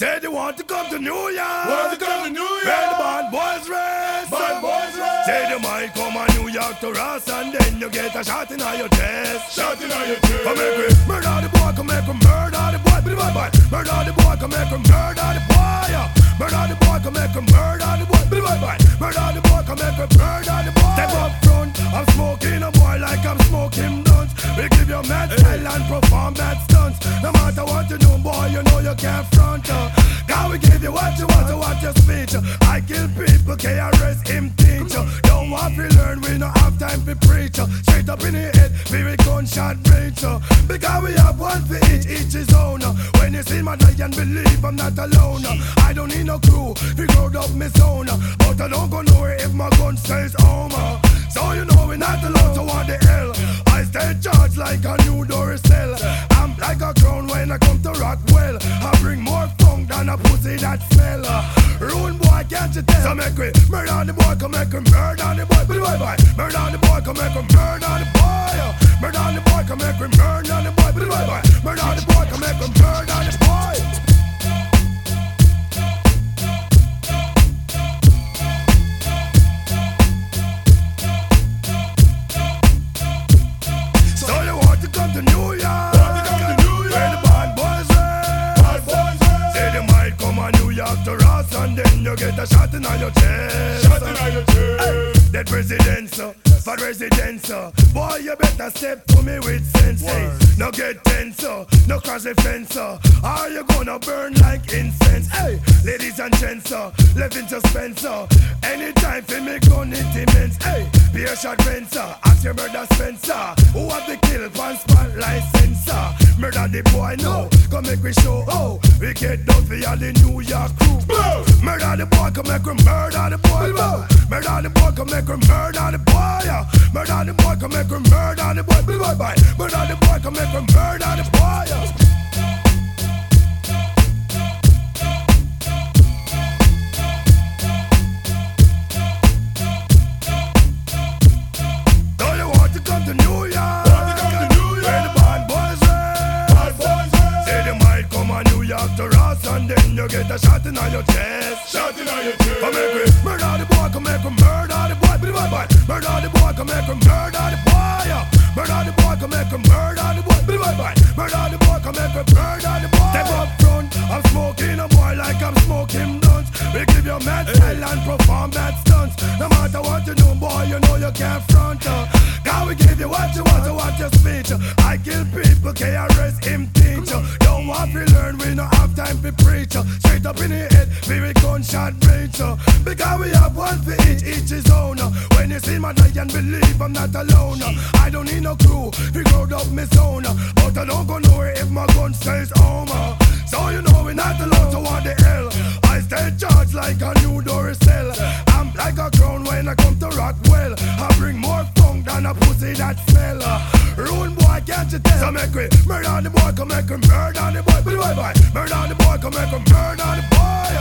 Said you want to come to New York. Want to come to New York. Where the bad boys race. Bad boys race. Said you might come to New York to Ross and then you get a shot in your chest. Shot in your chest. Come make me murder the boy, come make me murder the boy. Be the boy, boy. Murder the boy, come make me murder the boy. Murder the boy, come make me murder We give you mad style and perform bad stunts. No matter what you do, boy, you know you can't front. Uh. God, we give you what you want, to what your speech. uh. I kill people, KRS him teach. uh. Don't want to learn, we don't have time to preach. uh. Straight up in the head, we gunshot uh. Because we have one for each, each his own. When you see my and believe I'm not alone. I don't need no crew, we growed up my zone. But I don't go nowhere if my gun stays home. So you know we not alone, I bring more funk than a pussy that smell. Rude boy, can't you tell? So make we murder the boy, come make murder the boy. But boy, boy, murder the boy, come get a shot in your chest. Shot in your chest. That president, sir, for residence, sir. Boy, you better step to me with sense. eh. No get tense, sir. No cross the fence, sir. Are you gonna burn like incense? Hey, ladies and gents, sir, live in suspense, sir. Anytime for me gun it immense. Hey, beer shot fencer, ask your brother Spencer. Who have the kill pan spotlight sensor? Murder the boy, no. Come make we show, oh. We get down for all the New York crew. Murder the boy, come make we murder the boy. Murder the boy, come make we murder the boy. yeah. Murder the boy, come make we murder the boy. Boy, boy. Murder the boy, come make we murder the boy. yeah. A your chest. Shot in your chest. Come make we murder the boy, come make we murder the boy, be boy, boy. Murder the boy, come make we murder the boy. yeah. Murder the boy, come make we murder the boy, be boy, boy. Murder the boy, come make we murder the boy. Step up front, I'm smoking a boy like I'm smoking blunts. We give you mad style and perform bad stunts. No matter what you do, boy, you know you can't front. Uh. God, we give you what you want, so what your speech. uh. I kill people, KRS him teach. uh. Don't want to learn, we don't have time to preach. uh. Up in the head, we gunshot range. so Because we have one for each, each his own. When you see my and believe I'm not alone. I don't need no crew, we growed up my zone. But I don't go nowhere if my gun stays home. So you know we not alone, so what the hell? I stay charged like a new cell. a pussy that smell. Uh. Rude boy, can't you tell? So make we murder the boy, come make him murder the boy. But the boy, boy, murder the boy, come make him murder the boy.